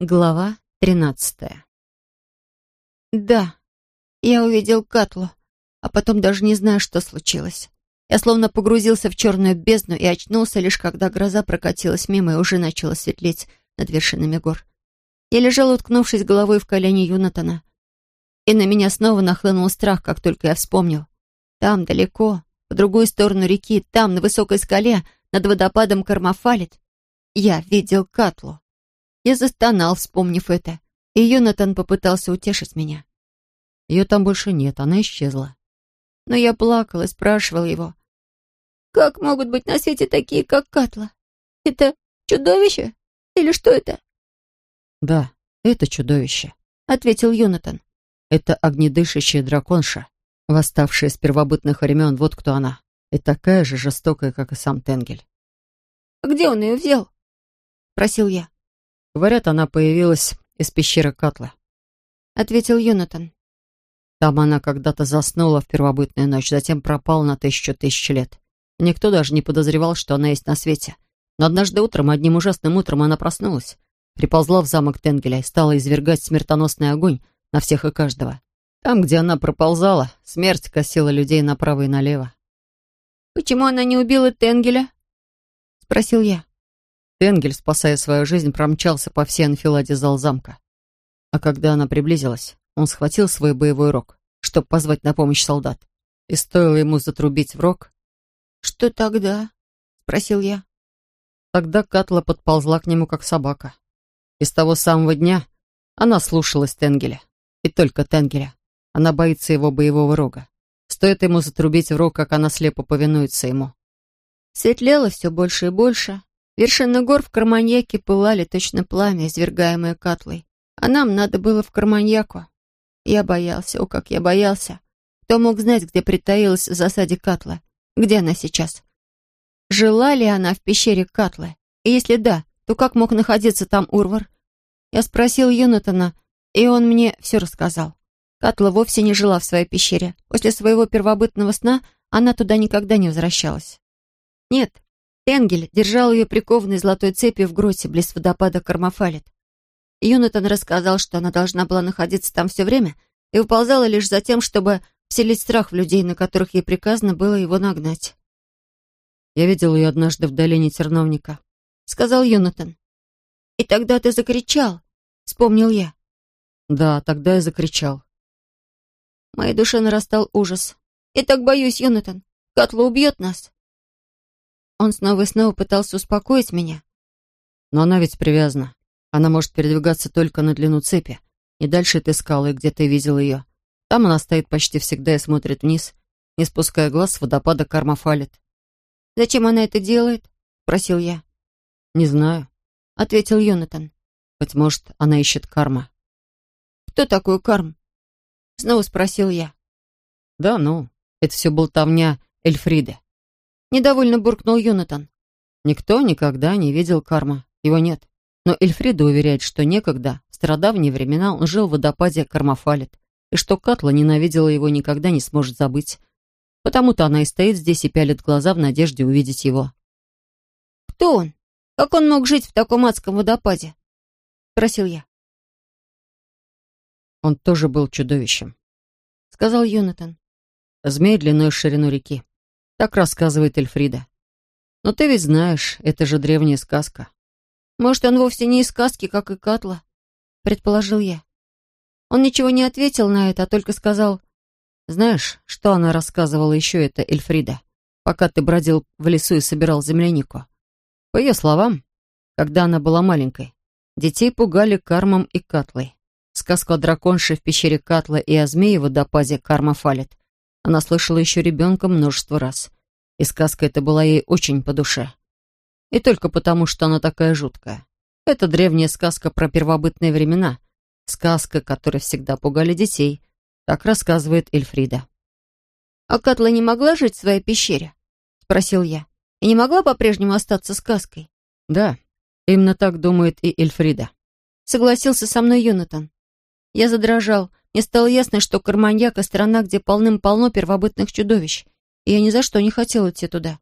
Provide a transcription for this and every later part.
Глава тринадцатая. Да, я увидел Катлу, а потом даже не знаю, что случилось. Я словно погрузился в черную бездну и очнулся лишь когда гроза прокатилась мимо и уже начала светлеть над вершинами гор. Я лежал, уткнувшись головой в колени Юнатана. И на меня снова нахлынул страх, как только я вспомнил. Там, далеко, по другую сторону реки, там, на высокой скале, над водопадом Кармафалит, я видел Катлу. Я застонал, вспомнив это, и Йонатан попытался утешить меня. Ее там больше нет, она исчезла. Но я плакал и спрашивал его. «Как могут быть на свете такие, как Катла? Это чудовище? Или что это?» «Да, это чудовище», — ответил Йонатан. «Это огнедышащая драконша, восставшая с первобытных времен, вот кто она. И такая же жестокая, как и сам Тенгель». «А где он ее взял?» — спросил я. Говорят, она появилась из пещеры Катла. Ответил Йонатан. Там она когда-то заснула в первобытную ночь, затем пропала на тысячу тысяч лет. Никто даже не подозревал, что она есть на свете. Но однажды утром, одним ужасным утром, она проснулась, приползла в замок Тенгеля и стала извергать смертоносный огонь на всех и каждого. Там, где она проползала, смерть косила людей направо и налево. «Почему она не убила Тенгеля?» — спросил я. Тенгель, спасая свою жизнь, промчался по всей анфиладе зал замка. А когда она приблизилась, он схватил свой боевой рог, чтобы позвать на помощь солдат. И стоило ему затрубить в рог... «Что тогда?» — спросил я. Тогда Катла подползла к нему, как собака. И с того самого дня она слушалась Тенгеля. И только Тенгеля. Она боится его боевого рога. Стоит ему затрубить в рог, как она слепо повинуется ему. Светлело все больше и больше, Вершины гор в Карманьяке пылали точно пламя, извергаемое Катлой. А нам надо было в Карманьяку. Я боялся, о, как я боялся. Кто мог знать, где притаилась в засаде Катла? Где она сейчас? Жила ли она в пещере Катлы? И если да, то как мог находиться там Урвар? Я спросил Юнатана, и он мне все рассказал. Катла вовсе не жила в своей пещере. После своего первобытного сна она туда никогда не возвращалась. Нет, Энгель держал ее прикованной золотой цепью в гроте близ водопада Кармафалит. Юнатан рассказал, что она должна была находиться там все время и выползала лишь за тем, чтобы вселить страх в людей, на которых ей приказано было его нагнать. «Я видел ее однажды в долине Терновника», — сказал Юнатан. «И тогда ты закричал», — вспомнил я. «Да, тогда я закричал». В моей душе нарастал ужас. «Я так боюсь, Юнатан. Катла убьет нас». Он снова и снова пытался успокоить меня. Но она ведь привязана. Она может передвигаться только на длину цепи. И дальше ты скалы, где ты видел ее. Там она стоит почти всегда и смотрит вниз, не спуская глаз с водопада Кармафалит. «Зачем она это делает?» — спросил я. «Не знаю», — ответил Йонатан. «Быть может, она ищет карма». «Кто такой карм?» — снова спросил я. «Да ну, это все болтовня Эльфриды. Недовольно буркнул Юнатан. Никто никогда не видел карма. Его нет. Но Эльфрида уверяет, что некогда, в стародавние времена, он жил в водопаде Кармафалит, и что Катла ненавидела его никогда не сможет забыть. Потому-то она и стоит здесь и пялит глаза в надежде увидеть его. «Кто он? Как он мог жить в таком адском водопаде?» — спросил я. «Он тоже был чудовищем», — сказал Юнатан. «Змей длиной ширину реки. Так рассказывает Эльфрида. Но ты ведь знаешь, это же древняя сказка. Может, он вовсе не из сказки, как и Катла, предположил я. Он ничего не ответил на это, а только сказал, знаешь, что она рассказывала еще это Эльфрида, пока ты бродил в лесу и собирал землянику. По ее словам, когда она была маленькой, детей пугали кармом и катлой. Сказку о драконше в пещере Катла и о змее в водопаде Карма Фалит она слышала еще ребенком множество раз. И сказка эта была ей очень по душе. И только потому, что она такая жуткая. Это древняя сказка про первобытные времена. Сказка, которой всегда пугали детей. Так рассказывает Эльфрида. «А Катла не могла жить в своей пещере?» — спросил я. «И не могла по-прежнему остаться сказкой?» «Да, именно так думает и Эльфрида», — согласился со мной Юнатан. Я задрожал. Мне стало ясно, что Карманьяк — страна, где полным-полно первобытных чудовищ, и я ни за что не хотел идти туда.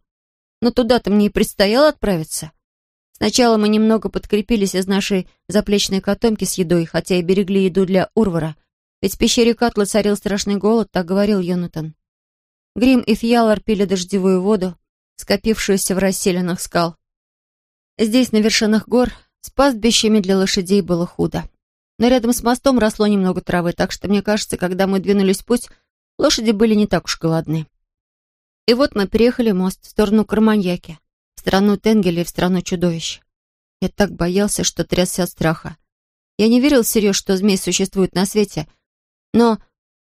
Но туда-то мне и предстояло отправиться. Сначала мы немного подкрепились из нашей заплечной котомки с едой, хотя и берегли еду для Урвара. Ведь в пещере Катла царил страшный голод, так говорил Йонатан. Грим и Фьялар пили дождевую воду, скопившуюся в расселенных скал. Здесь, на вершинах гор, с пастбищами для лошадей было худо. Но рядом с мостом росло немного травы, так что, мне кажется, когда мы двинулись в путь, лошади были не так уж голодны. И вот мы переехали мост в сторону Карманьяки страну Тенгеля и в страну чудовищ. Я так боялся, что трясся от страха. Я не верил всерьез, что змей существует на свете. Но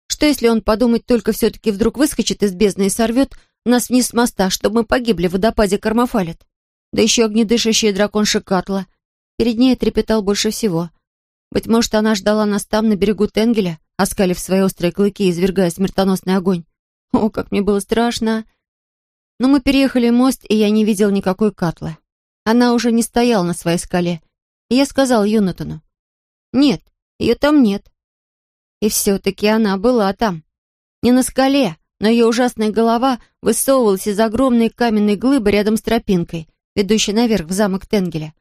что, если он подумать только все-таки вдруг выскочит из бездны и сорвет нас вниз с моста, чтобы мы погибли в водопаде Кармафалит? Да еще огнедышащий дракон Шикатла. Перед ней трепетал больше всего. Быть может, она ждала нас там, на берегу Тенгеля, оскалив свои острые клыки и извергая смертоносный огонь. О, как мне было страшно! Но мы переехали мост, и я не видел никакой Катлы. Она уже не стояла на своей скале. И я сказал Юнатану, «Нет, ее там нет». И все-таки она была там. Не на скале, но ее ужасная голова высовывалась из огромной каменной глыбы рядом с тропинкой, ведущей наверх в замок Тенгеля.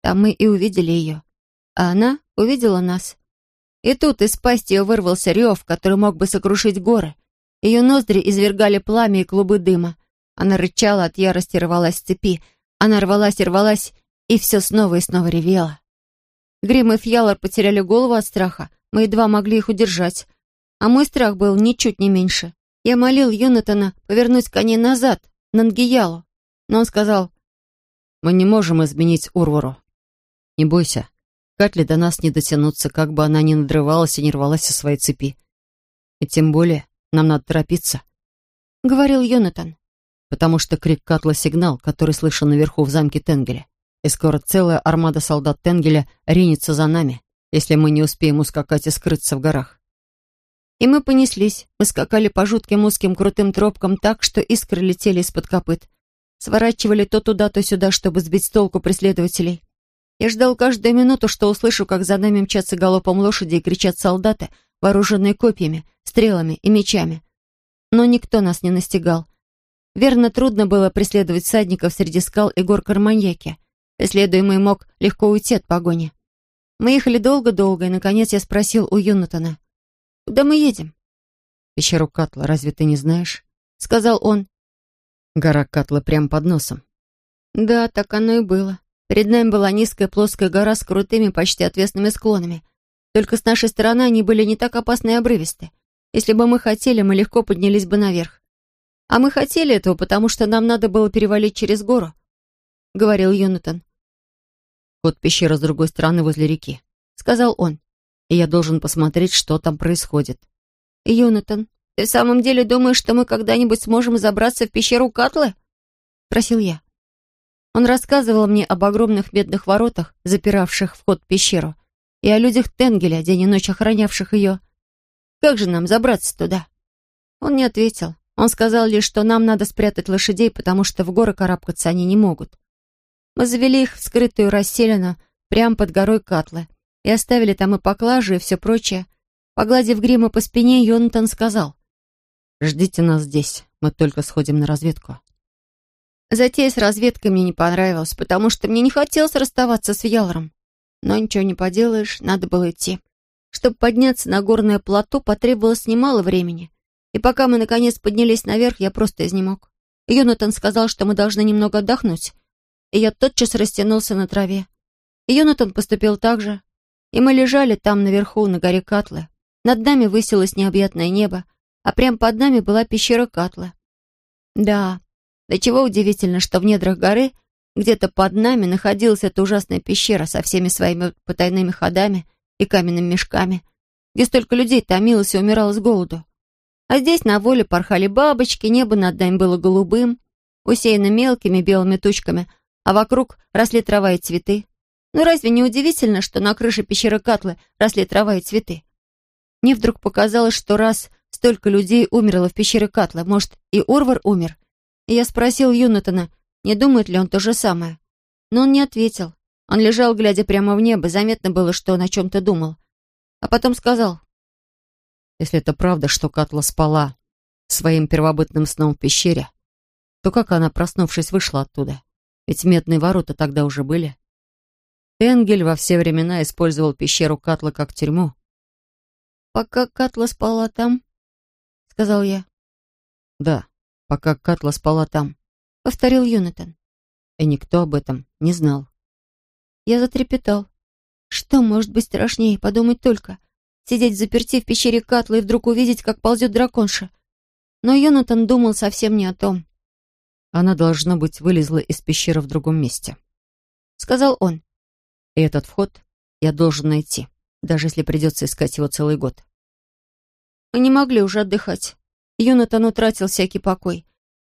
Там мы и увидели ее. А она увидела нас. И тут из пасти ее вырвался рев, который мог бы сокрушить горы. Ее ноздри извергали пламя и клубы дыма. Она рычала от ярости, рвалась с цепи. Она рвалась и рвалась, и все снова и снова ревела. Грим и Фьялор потеряли голову от страха. Мы едва могли их удержать. А мой страх был ничуть не меньше. Я молил Юнатана повернуть коней назад, на Нгиялу. Но он сказал, «Мы не можем изменить Урвору. Не бойся, Катли до нас не дотянуться, как бы она ни надрывалась и не рвалась со своей цепи. И тем более нам надо торопиться», — говорил Йонатан потому что крик Катла — сигнал, который слышен наверху в замке Тенгеля. И скоро целая армада солдат Тенгеля ринется за нами, если мы не успеем ускакать и скрыться в горах. И мы понеслись. Мы скакали по жутким узким крутым тропкам так, что искры летели из-под копыт. Сворачивали то туда, то сюда, чтобы сбить с толку преследователей. Я ждал каждую минуту, что услышу, как за нами мчатся галопом лошади и кричат солдаты, вооруженные копьями, стрелами и мечами. Но никто нас не настигал. Верно, трудно было преследовать всадников среди скал и гор Карманьяки. Преследуемый мог легко уйти от погони. Мы ехали долго-долго, и, наконец, я спросил у Юнатана. «Куда мы едем?» «Пещеру Катла, разве ты не знаешь?» — сказал он. «Гора Катла прямо под носом». Да, так оно и было. Перед нами была низкая плоская гора с крутыми, почти отвесными склонами. Только с нашей стороны они были не так опасны и обрывисты. Если бы мы хотели, мы легко поднялись бы наверх. А мы хотели этого, потому что нам надо было перевалить через гору», — говорил Юнатан. «Вот пещера с другой стороны возле реки», — сказал он. «И я должен посмотреть, что там происходит». «Юнатан, ты в самом деле думаешь, что мы когда-нибудь сможем забраться в пещеру Катлы?» — спросил я. Он рассказывал мне об огромных медных воротах, запиравших вход в пещеру, и о людях Тенгеля, день и ночь охранявших ее. «Как же нам забраться туда?» Он не ответил. Он сказал лишь, что нам надо спрятать лошадей, потому что в горы карабкаться они не могут. Мы завели их в скрытую расселину прямо под горой Катлы и оставили там и поклажу, и все прочее. Погладив грима по спине, Йонатан сказал. «Ждите нас здесь, мы только сходим на разведку». Затея с разведкой мне не понравилась, потому что мне не хотелось расставаться с Ялором. Но ничего не поделаешь, надо было идти. Чтобы подняться на горное плато, потребовалось немало времени. И пока мы, наконец, поднялись наверх, я просто изнемог. Юнатан сказал, что мы должны немного отдохнуть. И я тотчас растянулся на траве. И Юнатан поступил так же. И мы лежали там, наверху, на горе Катлы. Над нами высилось необъятное небо, а прямо под нами была пещера Катлы. Да, до чего удивительно, что в недрах горы, где-то под нами, находилась эта ужасная пещера со всеми своими потайными ходами и каменными мешками, где столько людей томилось и умирало с голоду. А здесь на воле порхали бабочки, небо над нами было голубым, усеяно мелкими белыми тучками, а вокруг росли трава и цветы. Ну разве не удивительно, что на крыше пещеры Катлы росли трава и цветы? Мне вдруг показалось, что раз столько людей умерло в пещере Катлы, может, и Урвар умер? И я спросил Юнатана, не думает ли он то же самое. Но он не ответил. Он лежал, глядя прямо в небо, заметно было, что он о чем-то думал. А потом сказал, если это правда, что Катла спала своим первобытным сном в пещере, то как она, проснувшись, вышла оттуда? Ведь медные ворота тогда уже были. Тенгель во все времена использовал пещеру Катла как тюрьму. «Пока Катла спала там?» — сказал я. «Да, пока Катла спала там», — повторил Юнатан. И никто об этом не знал. Я затрепетал. Что может быть страшнее, подумать только. Сидеть заперти в пещере Катла и вдруг увидеть, как ползет драконша. Но Йонатан думал совсем не о том. Она, должно быть, вылезла из пещеры в другом месте. Сказал он. И этот вход я должен найти, даже если придется искать его целый год. Мы не могли уже отдыхать. Юнатан утратил всякий покой.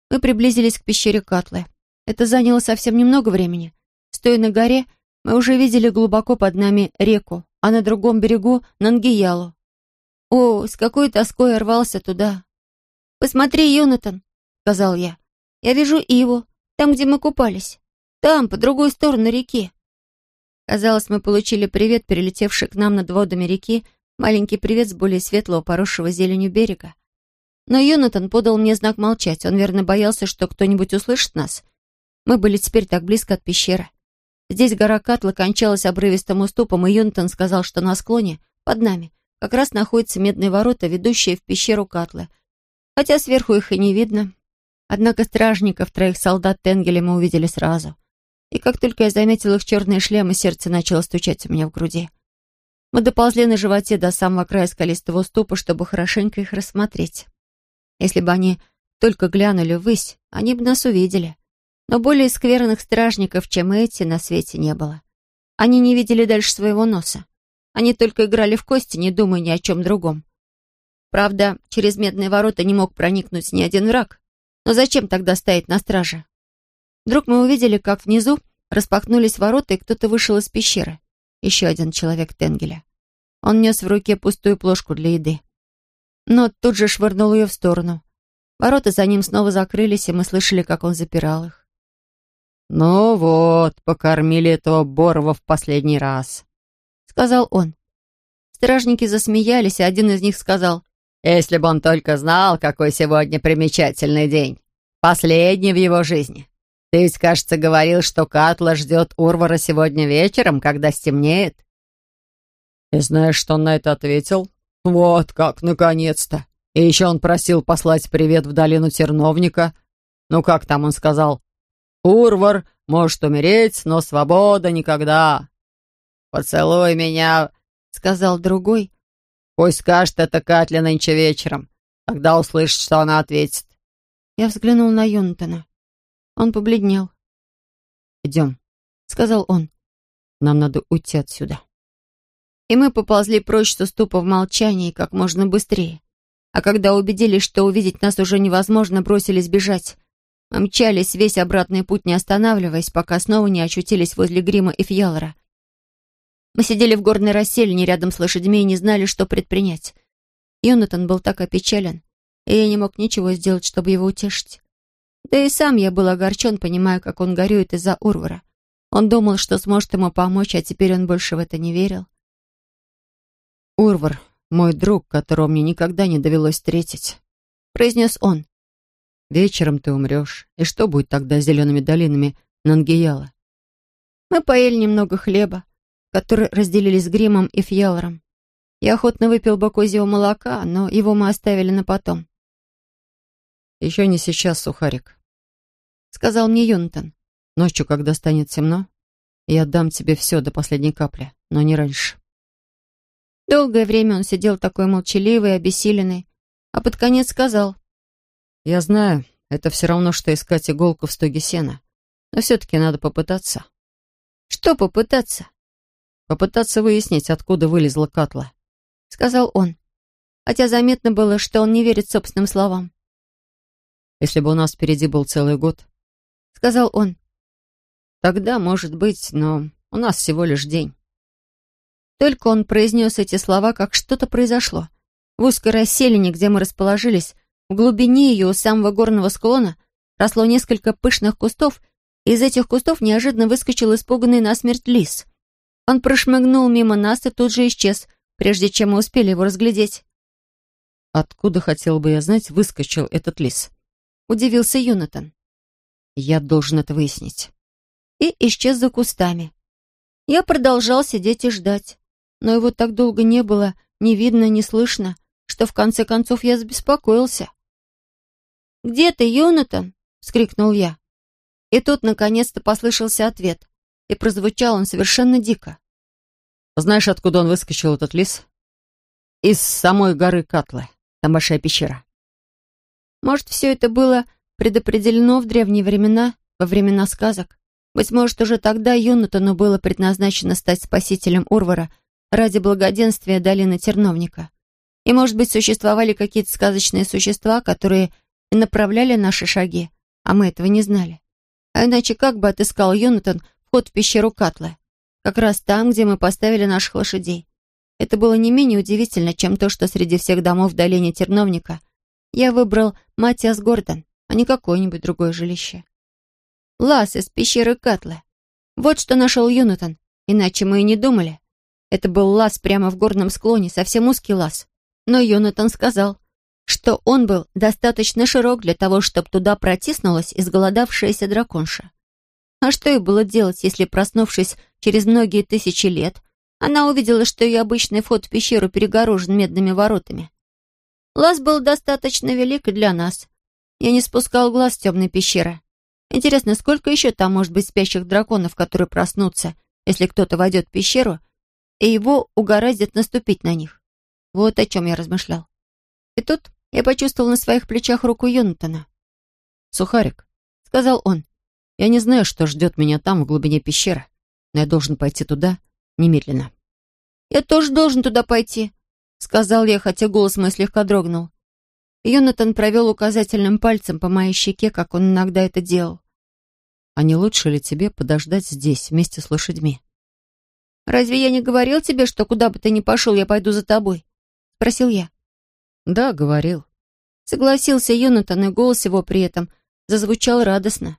Мы приблизились к пещере Катлы. Это заняло совсем немного времени. Стоя на горе, мы уже видели глубоко под нами реку, а на другом берегу — Нангиялу. О, с какой тоской рвался туда. «Посмотри, Юнатан», — сказал я. «Я вижу Иву, там, где мы купались. Там, по другой сторону реки». Казалось, мы получили привет, перелетевший к нам над водами реки, маленький привет с более светлого, поросшего зеленью берега. Но Йонатан подал мне знак молчать. Он, верно, боялся, что кто-нибудь услышит нас. Мы были теперь так близко от пещеры. Здесь гора Катла кончалась обрывистым уступом, и Йонатан сказал, что на склоне, под нами, как раз находятся медные ворота, ведущие в пещеру Катлы. Хотя сверху их и не видно. Однако стражников, троих солдат Тенгеля мы увидели сразу. И как только я заметил их черные шлемы, сердце начало стучать у меня в груди. Мы доползли на животе до самого края скалистого уступа, чтобы хорошенько их рассмотреть. Если бы они только глянули ввысь, они бы нас увидели. Но более скверных стражников, чем эти, на свете не было. Они не видели дальше своего носа. Они только играли в кости, не думая ни о чем другом. Правда, через медные ворота не мог проникнуть ни один враг. Но зачем тогда стоять на страже? Вдруг мы увидели, как внизу распахнулись ворота, и кто-то вышел из пещеры. Еще один человек Тенгеля. Он нес в руке пустую плошку для еды. Но тут же швырнул ее в сторону. Ворота за ним снова закрылись, и мы слышали, как он запирал их. «Ну вот, покормили этого Борова в последний раз», — сказал он. Стражники засмеялись, и один из них сказал, «Если бы он только знал, какой сегодня примечательный день. Последний в его жизни. Ты ведь, кажется, говорил, что Катла ждет Урвара сегодня вечером, когда стемнеет. И знаешь, что он на это ответил? Вот как, наконец-то. И еще он просил послать привет в долину Терновника. Ну как там он сказал? Урвар может умереть, но свобода никогда. Поцелуй меня, сказал другой. Пусть скажет это Катля нынче вечером. Тогда услышит, что она ответит. Я взглянул на Йонатана. Он побледнел. «Идем», — сказал он. «Нам надо уйти отсюда». И мы поползли прочь с уступа в молчании как можно быстрее. А когда убедились, что увидеть нас уже невозможно, бросились бежать. Мы мчались весь обратный путь, не останавливаясь, пока снова не очутились возле Грима и Фьялора. Мы сидели в горной расселине рядом с лошадьми и не знали, что предпринять. Йонатан был так опечален, и я не мог ничего сделать, чтобы его утешить. Да и сам я был огорчен, понимая, как он горюет из-за Урвара. Он думал, что сможет ему помочь, а теперь он больше в это не верил. «Урвар, мой друг, которого мне никогда не довелось встретить», — произнес он. «Вечером ты умрешь. И что будет тогда с зелеными долинами Нангияла?» Мы поели немного хлеба, который разделили с Гримом и Фьялором. Я охотно выпил козьего молока, но его мы оставили на потом. «Еще не сейчас, сухарик», — сказал мне Юнтон. «Ночью, когда станет темно, я отдам тебе все до последней капли, но не раньше». Долгое время он сидел такой молчаливый обессиленный, а под конец сказал. «Я знаю, это все равно, что искать иголку в стоге сена, но все-таки надо попытаться». «Что попытаться?» «Попытаться выяснить, откуда вылезла Катла», — сказал он, хотя заметно было, что он не верит собственным словам. Если бы у нас впереди был целый год, — сказал он. Тогда, может быть, но у нас всего лишь день. Только он произнес эти слова, как что-то произошло. В узкой расселине, где мы расположились, в глубине ее у самого горного склона росло несколько пышных кустов, и из этих кустов неожиданно выскочил испуганный насмерть лис. Он прошмыгнул мимо нас и тут же исчез, прежде чем мы успели его разглядеть. Откуда, хотел бы я знать, выскочил этот лис? — удивился Юнатан. «Я должен это выяснить». и исчез за кустами. Я продолжал сидеть и ждать, но его так долго не было, ни видно, ни слышно, что в конце концов я забеспокоился. «Где ты, Йонатан?» — вскрикнул я. И тут, наконец-то, послышался ответ, и прозвучал он совершенно дико. «Знаешь, откуда он выскочил, этот лис?» «Из самой горы Катлы. Там большая пещера». Может, все это было предопределено в древние времена, во времена сказок? Быть может, уже тогда Юнатану было предназначено стать спасителем Урвара ради благоденствия долины Терновника. И, может быть, существовали какие-то сказочные существа, которые направляли наши шаги, а мы этого не знали. А иначе как бы отыскал Юнатан вход в пещеру Катлы? Как раз там, где мы поставили наших лошадей. Это было не менее удивительно, чем то, что среди всех домов в долине Терновника я выбрал Матиас Гордон, а не какое-нибудь другое жилище. Лаз из пещеры Катлы. Вот что нашел Юнатан, иначе мы и не думали. Это был лаз прямо в горном склоне, совсем узкий лаз. Но Юнатан сказал, что он был достаточно широк для того, чтобы туда протиснулась изголодавшаяся драконша. А что ей было делать, если, проснувшись через многие тысячи лет, она увидела, что ее обычный вход в пещеру перегорожен медными воротами? Лаз был достаточно велик для нас. Я не спускал глаз с темной пещеры. Интересно, сколько еще там может быть спящих драконов, которые проснутся, если кто-то войдет в пещеру, и его угораздит наступить на них? Вот о чем я размышлял. И тут я почувствовал на своих плечах руку Йонатана. «Сухарик», — сказал он, — «я не знаю, что ждет меня там, в глубине пещеры, но я должен пойти туда немедленно». «Я тоже должен туда пойти», — сказал я, хотя голос мой слегка дрогнул. Йонатан провел указательным пальцем по моей щеке, как он иногда это делал. «А не лучше ли тебе подождать здесь, вместе с лошадьми?» «Разве я не говорил тебе, что куда бы ты ни пошел, я пойду за тобой?» — спросил я. «Да, говорил». Согласился Йонатан, и голос его при этом зазвучал радостно.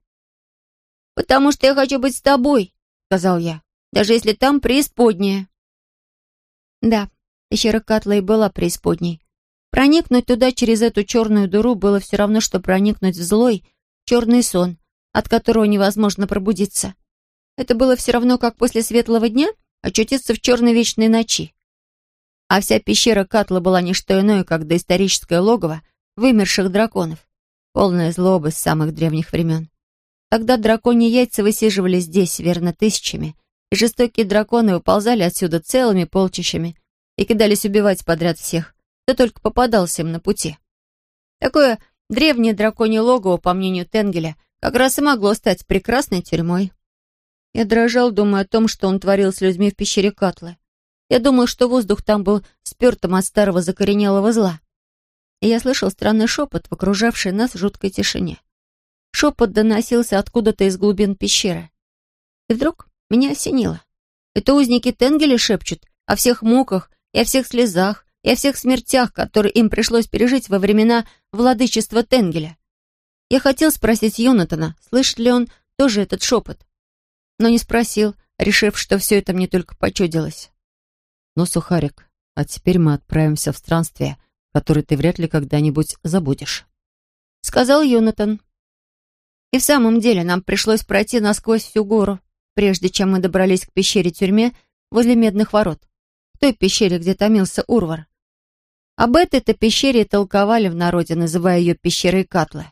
«Потому что я хочу быть с тобой», — сказал я, «даже если там преисподняя». Да, пещера Катла и была преисподней. Проникнуть туда через эту черную дыру было все равно, что проникнуть в злой, черный сон, от которого невозможно пробудиться. Это было все равно, как после светлого дня очутиться в черной вечной ночи. А вся пещера Катла была не что иное, как доисторическое логово вымерших драконов, полное злобы с самых древних времен. Тогда драконьи яйца высиживали здесь, верно, тысячами, и жестокие драконы выползали отсюда целыми полчищами и кидались убивать подряд всех, кто только попадался им на пути. Такое древнее драконье логово, по мнению Тенгеля, как раз и могло стать прекрасной тюрьмой. Я дрожал, думая о том, что он творил с людьми в пещере Катлы. Я думал, что воздух там был спертым от старого закоренелого зла. И я слышал странный шепот в окружавшей нас жуткой тишине. Шепот доносился откуда-то из глубин пещеры. И вдруг меня осенило. Это узники Тенгеля шепчут о всех муках и о всех слезах, и о всех смертях, которые им пришлось пережить во времена владычества Тенгеля. Я хотел спросить Йонатана, слышит ли он тоже этот шепот, но не спросил, решив, что все это мне только почудилось. «Ну, Сухарик, а теперь мы отправимся в странствие, которое ты вряд ли когда-нибудь забудешь», — сказал Йонатан. И в самом деле нам пришлось пройти насквозь всю гору, прежде чем мы добрались к пещере-тюрьме возле Медных ворот, в той пещере, где томился Урвар. Об этой-то пещере толковали в народе, называя ее пещерой Катлы.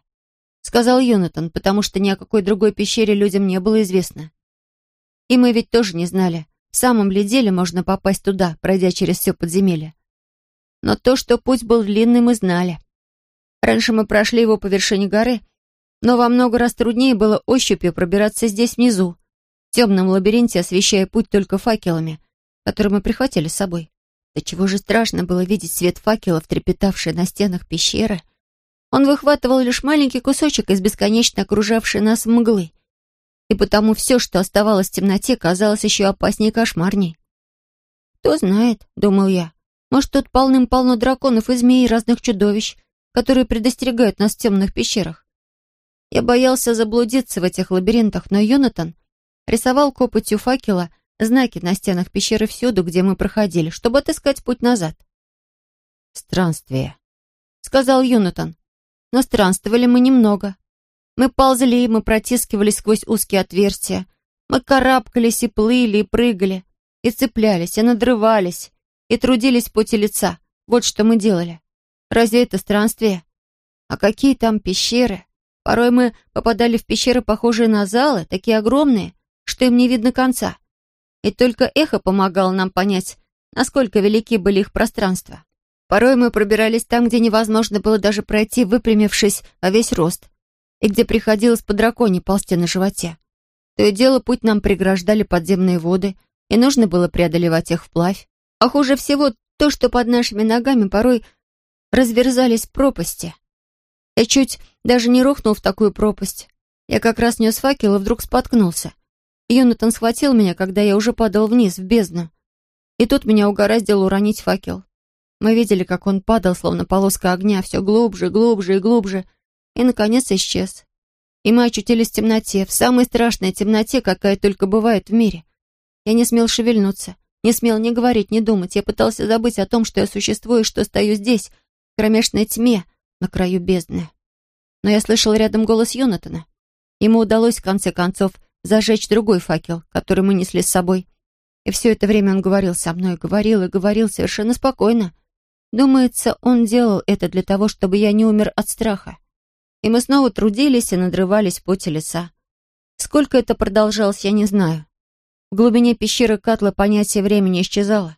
Сказал Йонатан, потому что ни о какой другой пещере людям не было известно. И мы ведь тоже не знали, в самом ли деле можно попасть туда, пройдя через все подземелье? Но то, что путь был длинный, мы знали. Раньше мы прошли его по вершине горы, но во много раз труднее было ощупью пробираться здесь внизу, в темном лабиринте, освещая путь только факелами, которые мы прихватили с собой. Да чего же страшно было видеть свет факелов, трепетавший на стенах пещеры. Он выхватывал лишь маленький кусочек из бесконечно окружавшей нас мглы и потому все, что оставалось в темноте, казалось еще опаснее и кошмарней. «Кто знает», — думал я, — «может, тут полным-полно драконов и змей и разных чудовищ, которые предостерегают нас в темных пещерах». Я боялся заблудиться в этих лабиринтах, но Йонатан рисовал копотью факела знаки на стенах пещеры всюду, где мы проходили, чтобы отыскать путь назад. «Странствие», — сказал Йонатан. Но странствовали мы немного. Мы ползли, мы протискивались сквозь узкие отверстия, Мы карабкались и плыли, и прыгали, и цеплялись, и надрывались, и трудились в поте лица. Вот что мы делали. Разве это странствие? А какие там пещеры? Порой мы попадали в пещеры, похожие на залы, такие огромные, что им не видно конца. И только эхо помогало нам понять, насколько велики были их пространства. Порой мы пробирались там, где невозможно было даже пройти, выпрямившись во весь рост, и где приходилось по драконе ползти на животе. То и дело путь нам преграждали подземные воды, и нужно было преодолевать их вплавь. А хуже всего то, что под нашими ногами порой разверзались пропасти. Я чуть даже не рухнул в такую пропасть. Я как раз нес факел и вдруг споткнулся. Йонатан схватил меня, когда я уже падал вниз, в бездну. И тут меня угораздило уронить факел. Мы видели, как он падал, словно полоска огня, все глубже, глубже и глубже, и, наконец, исчез. И мы очутились в темноте, в самой страшной темноте, какая только бывает в мире. Я не смел шевельнуться, не смел ни говорить, ни думать. Я пытался забыть о том, что я существую и что стою здесь, в кромешной тьме, на краю бездны. Но я слышал рядом голос Йонатана. Ему удалось, в конце концов, зажечь другой факел, который мы несли с собой. И все это время он говорил со мной, говорил и говорил совершенно спокойно. Думается, он делал это для того, чтобы я не умер от страха. И мы снова трудились и надрывались в поте леса. Сколько это продолжалось, я не знаю. В глубине пещеры Катла понятие времени исчезало.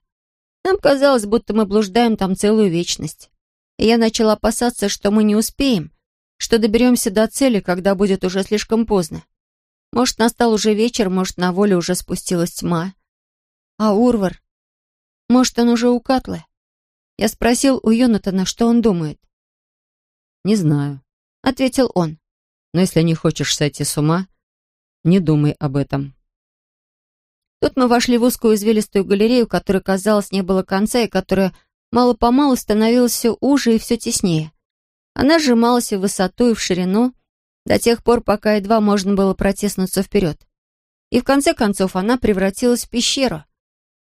Нам казалось, будто мы блуждаем там целую вечность. И я начала опасаться, что мы не успеем, что доберемся до цели, когда будет уже слишком поздно. Может, настал уже вечер, может, на воле уже спустилась тьма. А Урвар? Может, он уже у Катлы? Я спросил у Йонатана, что он думает. «Не знаю», — ответил он. «Но если не хочешь сойти с ума, не думай об этом». Тут мы вошли в узкую извилистую галерею, которой, казалось, не было конца, и которая мало-помалу становилась все уже и все теснее. Она сжималась в высоту, и в ширину, до тех пор, пока едва можно было протиснуться вперед. И в конце концов она превратилась в пещеру.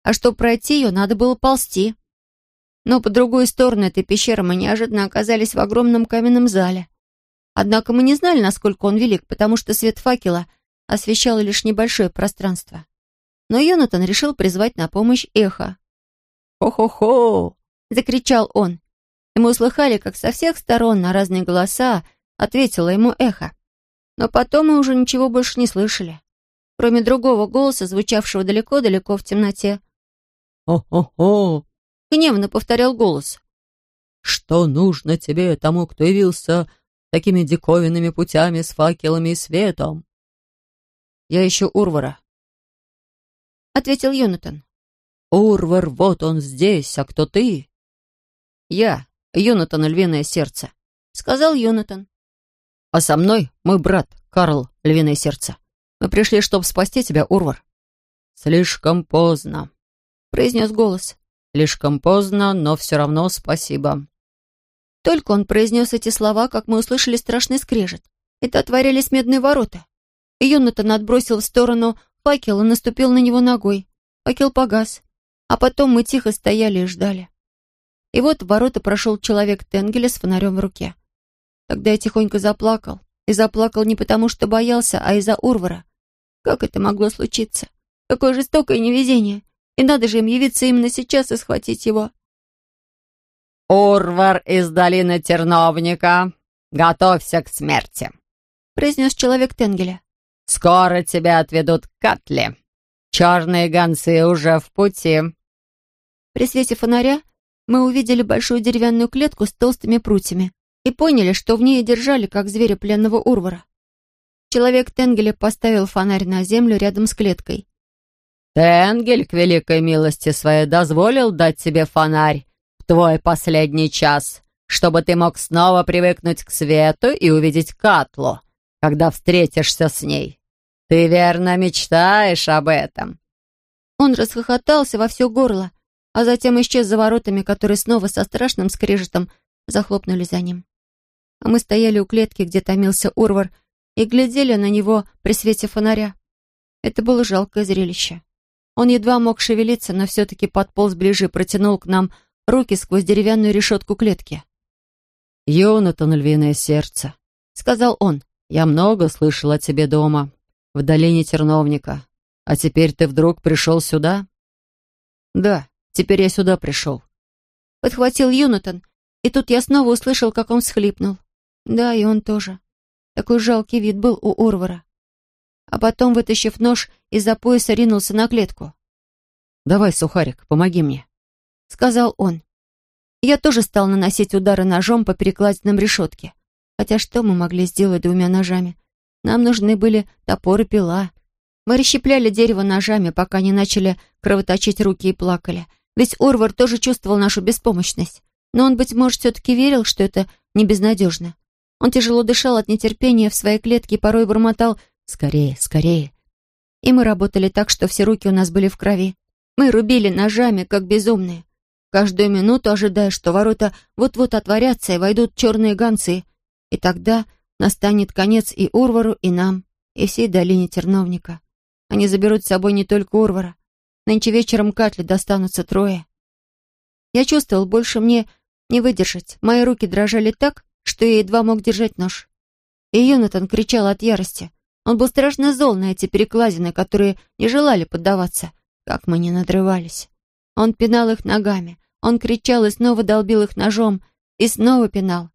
А чтобы пройти ее, надо было ползти. Но по другую сторону этой пещеры мы неожиданно оказались в огромном каменном зале. Однако мы не знали, насколько он велик, потому что свет факела освещал лишь небольшое пространство. Но Йонатан решил призвать на помощь эхо. «Хо-хо-хо!» — закричал он. И мы услыхали, как со всех сторон на разные голоса ответило ему эхо. Но потом мы уже ничего больше не слышали, кроме другого голоса, звучавшего далеко-далеко в темноте. «Хо-хо-хо!» — гневно повторял голос. «Что нужно тебе, тому, кто явился такими диковинными путями с факелами и светом?» «Я ищу Урвара», — ответил Йонатан. «Урвар, вот он здесь, а кто ты?» «Я, Йонатан Львиное Сердце», — сказал Йонатан. «А со мной мой брат, Карл Львиное Сердце. Мы пришли, чтобы спасти тебя, Урвар». «Слишком поздно», — произнес голос. «Слишком поздно, но все равно спасибо». Только он произнес эти слова, как мы услышали страшный скрежет. Это отворялись медные ворота. Йонатан отбросил в сторону факел и наступил на него ногой. Факел погас. А потом мы тихо стояли и ждали. И вот в ворота прошел человек Тенгеля с фонарем в руке. Тогда я тихонько заплакал. И заплакал не потому, что боялся, а из-за Урвара. Как это могло случиться? Какое жестокое невезение. И надо же им явиться именно сейчас и схватить его. «Урвар из долины Терновника, готовься к смерти», — произнес человек Тенгеля. «Скоро тебя отведут к Катле. Черные гонцы уже в пути». При свете фонаря мы увидели большую деревянную клетку с толстыми прутьями и поняли, что в ней держали, как зверя пленного Урвара. Человек Тенгеля поставил фонарь на землю рядом с клеткой. «Тенгель, к великой милости своей, дозволил дать тебе фонарь твой последний час, чтобы ты мог снова привыкнуть к свету и увидеть Катлу, когда встретишься с ней. Ты верно мечтаешь об этом?» Он расхохотался во все горло, а затем исчез за воротами, которые снова со страшным скрежетом захлопнули за ним. А мы стояли у клетки, где томился Урвар, и глядели на него при свете фонаря. Это было жалкое зрелище. Он едва мог шевелиться, но все-таки подполз ближе и протянул к нам руки сквозь деревянную решетку клетки. «Йонатан, львиное сердце», — сказал он, — «я много слышал о тебе дома, в долине Терновника. А теперь ты вдруг пришел сюда?» «Да, теперь я сюда пришел». Подхватил Юнатан, и тут я снова услышал, как он всхлипнул. Да, и он тоже. Такой жалкий вид был у Орвара. А потом, вытащив нож, из-за пояса ринулся на клетку. «Давай, сухарик, помоги мне», — сказал он. Я тоже стал наносить удары ножом по перекладинам решетки. Хотя что мы могли сделать двумя ножами? Нам нужны были топор и пила. Мы расщепляли дерево ножами, пока не начали кровоточить руки и плакали. Ведь Орвар тоже чувствовал нашу беспомощность. Но он, быть может, все-таки верил, что это не безнадежно. Он тяжело дышал от нетерпения в своей клетке и порой бормотал «Скорее, скорее». И мы работали так, что все руки у нас были в крови. Мы рубили ножами, как безумные. Каждую минуту ожидая, что ворота вот-вот отворятся и войдут черные гонцы. И тогда настанет конец и Урвару, и нам, и всей долине Терновника. Они заберут с собой не только Урвара. Нынче вечером Катли достанутся трое. Я чувствовал, больше мне не выдержать. Мои руки дрожали так, что я едва мог держать нож. И Юнатан кричал от ярости. Он был страшно зол на эти перекладины, которые не желали поддаваться, как мы не надрывались. Он пинал их ногами, он кричал и снова долбил их ножом, и снова пинал.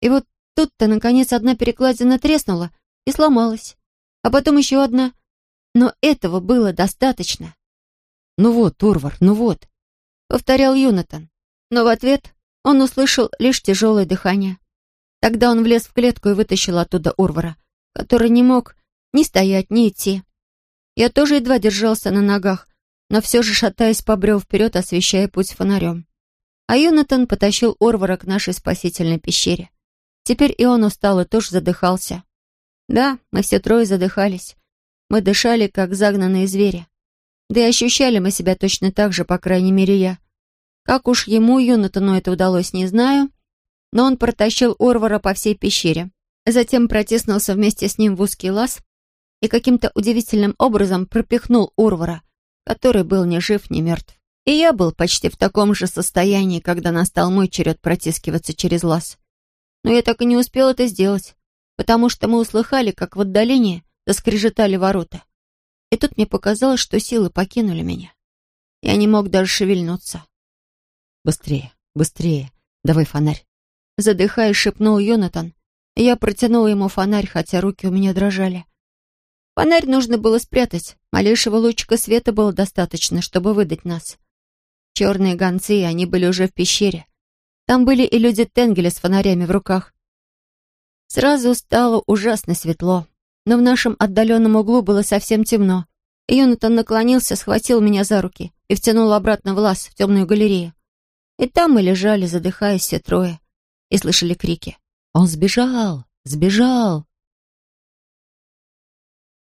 И вот тут-то, наконец, одна перекладина треснула и сломалась, а потом еще одна. Но этого было достаточно. «Ну вот, Турвар, ну вот», — повторял Юнатан. Но в ответ он услышал лишь тяжелое дыхание. Тогда он влез в клетку и вытащил оттуда Урвара, который не мог ни стоять, ни идти. Я тоже едва держался на ногах, но все же, шатаясь, побрел вперед, освещая путь фонарем. А Юнатан потащил Орвара к нашей спасительной пещере. Теперь и он устал и тоже задыхался. Да, мы все трое задыхались. Мы дышали, как загнанные звери. Да и ощущали мы себя точно так же, по крайней мере, я. Как уж ему, Юнатану, это удалось, не знаю, но он протащил Орвара по всей пещере. Затем протиснулся вместе с ним в узкий лаз и каким-то удивительным образом пропихнул Орвара, который был ни жив, ни мертв. И я был почти в таком же состоянии, когда настал мой черед протискиваться через лаз. Но я так и не успел это сделать, потому что мы услыхали, как в отдалении заскрежетали ворота. И тут мне показалось, что силы покинули меня. Я не мог даже шевельнуться. «Быстрее, быстрее, давай фонарь», Задыхаясь, шепнул Йонатан. Я протянул ему фонарь, хотя руки у меня дрожали. Фонарь нужно было спрятать. Малейшего лучика света было достаточно, чтобы выдать нас. Черные гонцы, они были уже в пещере. Там были и люди Тенгеля с фонарями в руках. Сразу стало ужасно светло, но в нашем отдаленном углу было совсем темно. Йонатан наклонился, схватил меня за руки и втянул обратно в лаз, в темную галерею. И там мы лежали, задыхаясь все трое и слышали крики. «Он сбежал! Сбежал!»